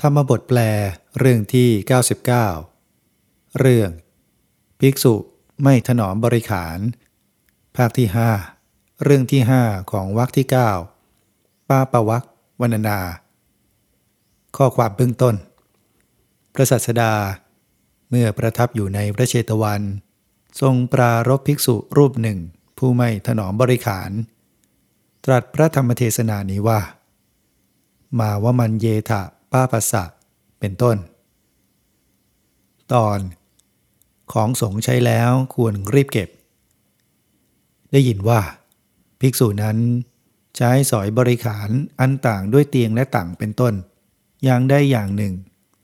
ธรรมบทแปลเรื่องที่ 99 เรื่อง ภิกษุไม่ถนอมบริขาร ภาคที่ 5 เรื่องที่ 5 ของวรรคที่ 9 ป้าประวักวรรณนา ข้อความเบื้องต้น พระสัสดา เมื่อประทับอยู่ในพระเชตวัน ทรงปรารบภิกษุรูปหนึ่ง ผู้ไม่ถนอมบริขาร ตรัสพระธรรมเทศนานี้ว่า มาวมันเยทะ ป้าปัสสะเป็นต้น ตอนของสงใช้แล้วควรรีบเก็บ ได้ยินว่า ภิกษุนั้นใช้สอยบริขารอันต่างด้วยเตียงและต่างเป็นต้น อย่างได้อย่างหนึ่ง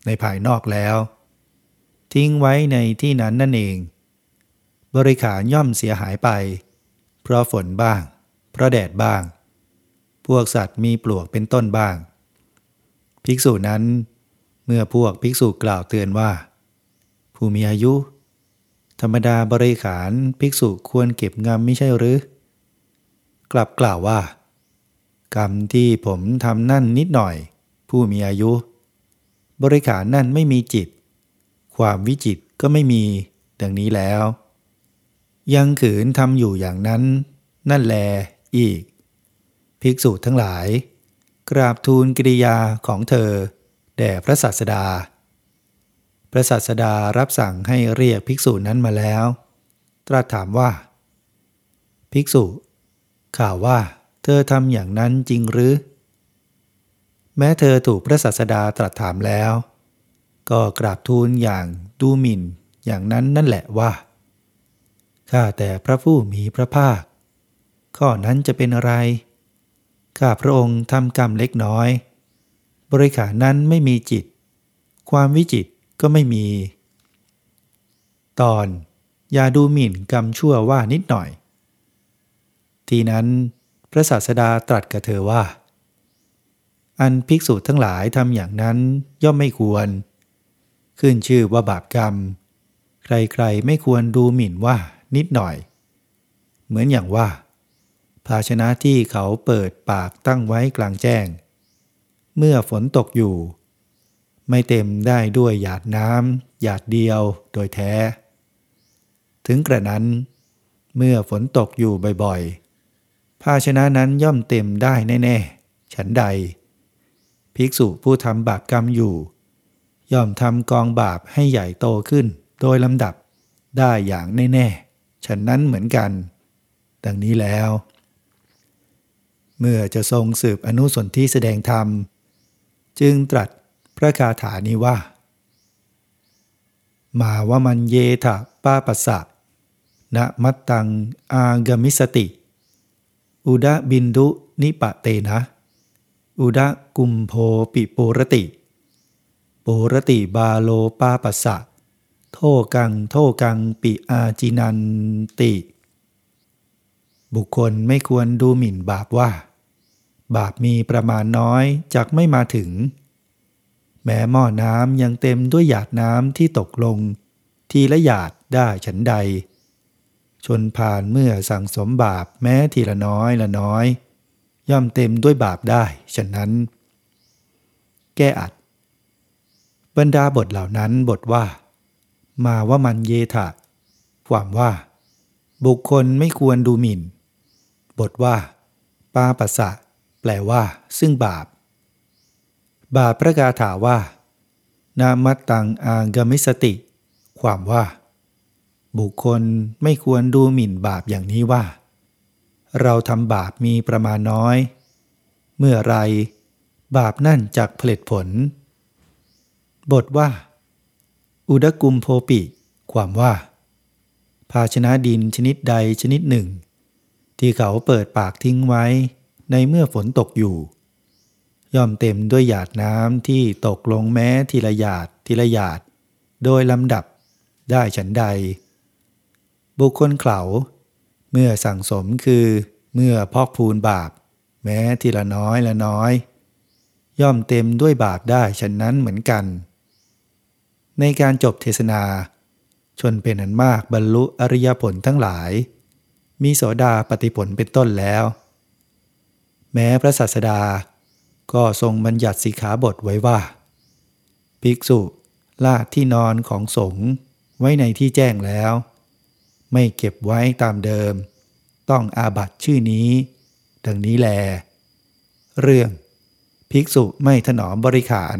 ในภายนอกแล้ว ทิ้งไว้ในที่นั้นนั่นเอง บริขารย่อมเสียหายไป เพราะฝนบ้าง เพราะแดดบ้าง พวกสัตว์มีปลวกเป็นต้นบ้าง ภิกษุนั้น เมื่อพวกภิกษุกล่าวเตือนว่า ผู้มีอายุ ธรรมดาบริขารภิกษุควรเก็บงำไม่ใช่หรือ กลับกล่าวว่า กรรมที่ผมทำนั่นนิดหน่อย ผู้มีอายุ บริขารนั่นไม่มีจิต ความวิจิตก็ไม่มี ดังนี้แล้ว ยังขืนทำอยู่อย่างนั้น นั่นแลอีก ภิกษุทั้งหลาย กราบทูลกิริยาของเธอ แด่พระสัสดา พระสัสดารับสั่งให้เรียกภิกษุนั้นมาแล้ว ตรัสถามว่า ภิกษุ ข่าวว่า เธอทำอย่างนั้นจริงหรือ แม้เธอถูกพระสัสดาตรัสถามแล้ว ก็กราบทูลอย่างดูหมิ่นอย่างนั้นนั่นแหละว่า ข้าแต่พระผู้มีพระภาค ข้อนั้นจะเป็นอะไร ข้าพระองค์ทำกรรมเล็กน้อย บริขารนั้นไม่มีจิต ความวิจิตก็ไม่มี ตอน อย่าดูหมิ่นกรรมชั่วว่านิดหน่อย ทีนั้นพระศาสดาตรัสกับเธอว่า อันภิกษุทั้งหลายทำอย่างนั้นย่อมไม่ควร ขึ้นชื่อว่าบาปกรรม ใครๆไม่ควรดูหมิ่นว่านิดหน่อย เหมือนอย่างว่า ภาชนะที่เขาเปิดปากตั้งไว้กลางแจ้ง เมื่อฝนตกอยู่ ไม่เต็มได้ด้วยหยาดน้ำหยาดเดียวโดยแท้ ถึงกระนั้น เมื่อฝนตกอยู่บ่อยๆ ภาชนะนั้นย่อมเต็มได้แน่ๆ ฉันใด ภิกษุผู้ทำบาปกรรมอยู่ ย่อมทำกองบาปให้ใหญ่โตขึ้นโดยลำดับได้อย่างแน่ๆ ฉันนั้นเหมือนกัน ดังนี้แล้ว เมื่อจะทรงสืบอนุสนที่แสดงธรรม จึงตรัสพระคาถานี้ว่า มาว่ามันเยทะป้าปัสสะนะมัตตังอากมิสติ อุดะบินดุนิปะเตนะ อุดะกุมโพปิปุรติ ปุรติบาโลป้าปัสสะ โทกังโทกังปิอาจินันติ บุคคลไม่ควรดูหมิ่นบาปว่า บาปมีประมาณน้อยจากไม่มาถึง แม้หม้อน้ำยังเต็มด้วยหยาดน้ำที่ตกลง ทีละหยาดได้ฉันใด ชนผ่านเมื่อสั่งสมบาปแม้ทีละน้อยละน้อย ย่อมเต็มด้วยบาปได้ฉะนั้น แก้อัด บรรดาบทเหล่านั้นบทว่า มาว่ามันเยทะความว่า บุคคลไม่ควรดูหมิ่น บทว่า ปาปัสสะ แปลว่า ซึ่งบาป บาปประกาถาว่า นามัตตังอางมิสติ ความว่า บุคคลไม่ควรดูหมิ่นบาปอย่างนี้ว่า เราทำบาปมีประมาณน้อย เมื่อไร บาปนั่นจักผลิตผล บทว่า อุดกุมโพปิ ความว่า ภาชนะดินชนิดใดชนิดหนึ่ง ที่เขาเปิดปากทิ้งไว้ในเมื่อฝนตกอยู่ ย่อมเต็มด้วยหยาดน้ำที่ตกลงแม้ทีละหยาดทีละหยาด โดยลำดับได้ฉันใด บุคคลเขาเมื่อสั่งสมคือเมื่อพอกพูนบาป แม้ทีละน้อยละน้อย ย่อมเต็มด้วยบาปได้ฉันนั้นเหมือนกัน ในการจบเทศนา ชนเป็นอันมากบรรลุอริยผลทั้งหลาย มีโสดาปฏิผลเป็นต้นแล้ว แม้พระศาสดาก็ทรงบัญญัติสิกขาบทไว้ว่า ภิกษุลาดที่นอนของสงฆ์ไว้ในที่แจ้งแล้ว ไม่เก็บไว้ตามเดิม ต้องอาบัตชื่อนี้ ดังนี้แล เรื่อง ภิกษุไม่ถนอมบริขาร